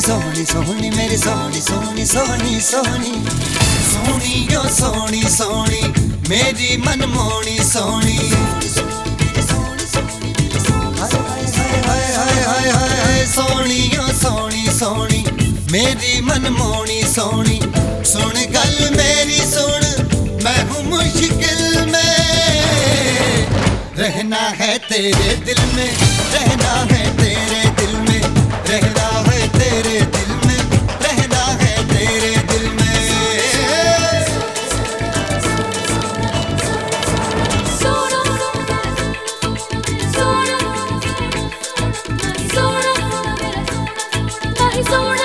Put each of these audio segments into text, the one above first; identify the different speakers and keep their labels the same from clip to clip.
Speaker 1: सोनी सोनी सोनी मेरी
Speaker 2: सोनी सोनी सोनी सोनी। सोनी यो सोनी सोनी, मेरी मनमोनी सोनी। सोनी यो सोनी सोनी, मेरी मनमोनी सोनी। सुन गल मेरी सुन, मैं हूँ मुश्किल में। रहना है तेरे दिल में, रहना है तेरे दिल में, रहना
Speaker 1: so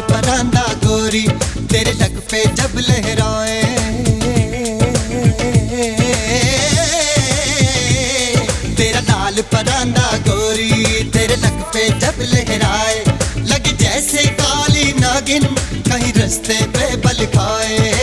Speaker 1: परांदा गोरी, तेरे लक पे जब लहराए। तेरा लाल परांदा गोरी, तेरे लक पे जब लहराए। लगे जैसे काली नागिन, कहीं रस्ते पे बल खाए।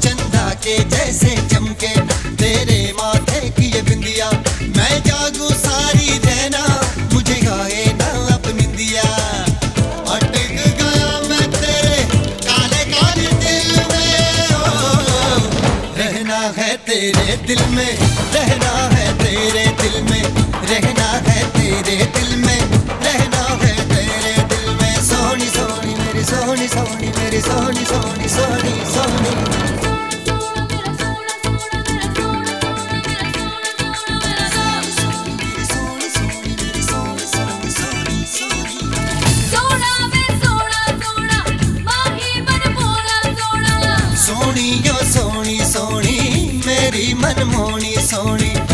Speaker 1: चंदा के जैसे चमके, तेरे माथे की बिंदिया। मैं जागू सारी रहना मुझे गाए निंदिया। अटक तेरे काले काले दिल में रहना है तेरे दिल में, रहना है तेरे दिल में, रहना है तेरे दिल में। मेरी सोनी सोनी मेरी सोनी सोनी सोनी सोनी मेरी सोनी सोनी मेरी